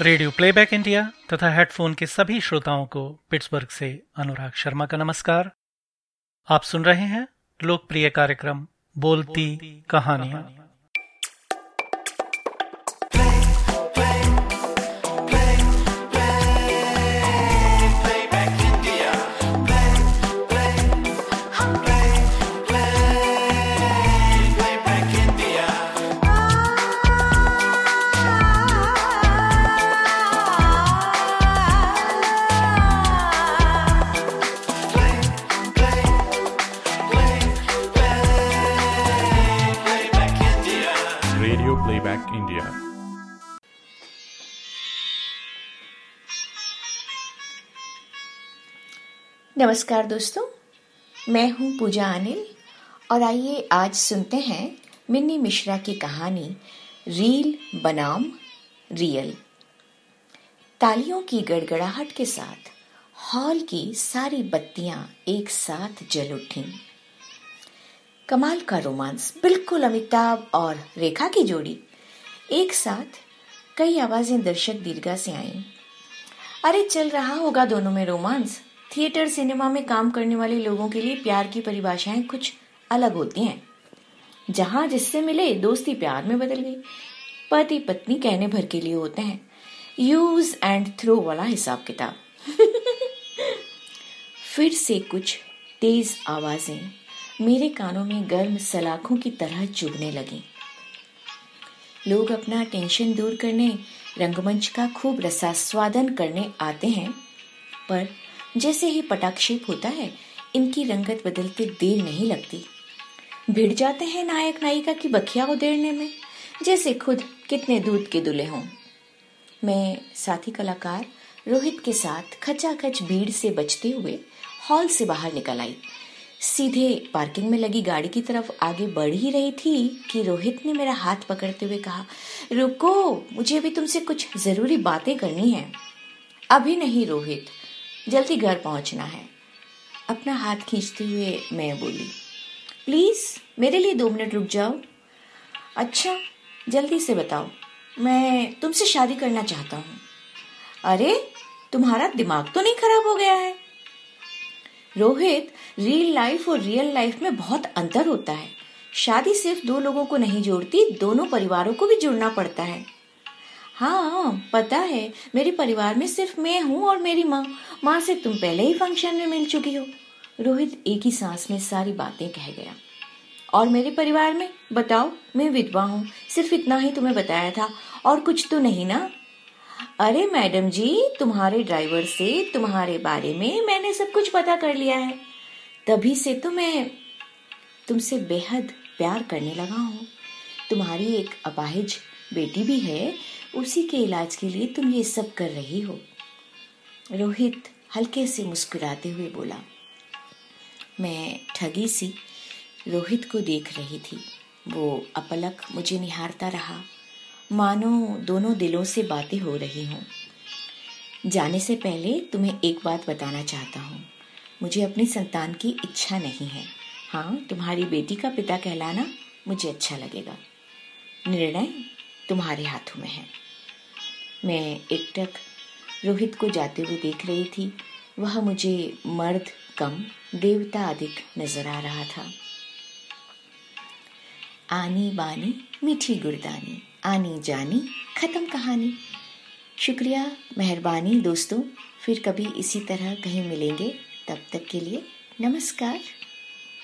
Radio playback India तथा headphone के सभी श्रोताओं को पिट्सबर्ग से अनुराग शर्मा का नमस्कार। आप सुन रहे हैं लोकप्रिय कार्यक्रम बोलती बोलती कहानियाँ। नमस्कार दोस्तों, मैं हूँ पूजा अनिल और आइए आज सुनते हैं मिन्नी मिश्रा की कहानी, रील बनाम रियल। तालियों की गड़गड़ाहट के साथ, हॉल की सारी बत्तियाँ एक साथ जल उठी। कमाल का रोमांस, बिल्कुल अमिताभ और रेखा की जोड़ी। एक साथ कई आवाज़ें दर्शक दीर्घा से आईं। अरे, चल रहा होगा दोनों में रोमांस। थिएटर सिनेमा में काम करने वाले लोगों के लिए प्यार की परिभाषाएँ कुछ अलग होती हैं। जहाँ जिससे मिले दोस्ती प्यार में बदल गई। पति पत्नी कहने भर के लिए होते हैं। यूज़ एंड थ्रो वाला हिसाब किताब। फिर से कुछ तेज आवाज़ें मेरे कानों में गर्म सलाखों की तरह चुभने लगी। लोग अपना टेंशन दूर करने, रंगमंच का खूब रसास्वादन करने आते हैं, पर जैसे ही पटाक्षेप होता है, इनकी रंगत बदलते देर नहीं लगती। भिड़ जाते हैं नायक नायिका की बखिया उदेड़ने में, जैसे खुद कितने दूध के दुले हों। मैं साथी कलाकार रोहित के साथ खचाखच भीड़ से बचते हुए हॉल से बाहर निकल आई। सीधे पार्किंग में लगी गाड़ी की तरफ़ आगे बढ़ ही रही थी कि रोहित ने मेरा हाथ पकड़ते हुए कहा, रुको, मुझे अभी तुमसे कुछ ज़रूरी बातें करनी है। अभी नहीं रोहित जल्दी घर पहुँचना है। अपना हाथ खींचते हुए मैं बोली, प्लीज़, मेरे लिए दो मिनट रुक जाओ। अच्छा जल्दी से बताओ, मैं तुमसे शादी करना चाहता हूँ। अरे, तुम्हारा दिमाग तो नहीं खराब हो गया है? रोहित रियल लाइफ और रियल लाइफ में बहुत अंतर होता है। शादी सिर्फ़ दो लोगों को नहीं जोड़ती, दोनों परिवारों को भी जुड़ना पड़ता है। हाँ पता है, मेरे परिवार में सिर्फ़ मैं हूँ और मेरी माँ। माँ से तुम पहले ही फ़ंक्शन में मिल चुकी हो। रोहित एक ही सांस में सारी बातें कह गया। और मेरे परिवार में? बताओ, मैं विधवा हूँ। सिर्फ़ इतना ही तुम्हें बताया था। और कुछ तो नहीं ना? अरे मैडम जी, तुम्हारे ड्राइवर से तुम्हारे बारे में मैंने सब कुछ पता कर लिया है। तभी से तो मैं तुमसे बेहद प्यार करने लगा हूँ। तुम्हारी एक अपाहिज बेटी भी है उसी के इलाज के लिए तुम ये सब कर रही हो। रोहित हल्के से मुस्कुराते हुए बोला, मैं ठगी सी रोहित को देख रही थी। वो अपलक मुझे निहारता रहा। मानो दोनों दिलों से बातें हो रही हों। जाने से पहले तुम्हें एक बात बताना चाहता हूँ। मुझे अपनी संतान की इच्छा नहीं है। हाँ तुम्हारी बेटी का पिता कहलाना मुझे अच्छा लगेगा। निर्णय तुम्हारे हाथों में है। मैं एकटक रोहित को जाते हुए देख रही थी। वह मुझे मर्द, कम, देवता अधिक नज़र आ रहा था। आनी बानी, मीठी गुरदानी, आनी जानी, खत्म कहानी। शुक्रिया, मेहरबानी दोस्तों। फिर कभी इसी तरह कहीं मिलेंगे। तब तक के लिए नमस्कार।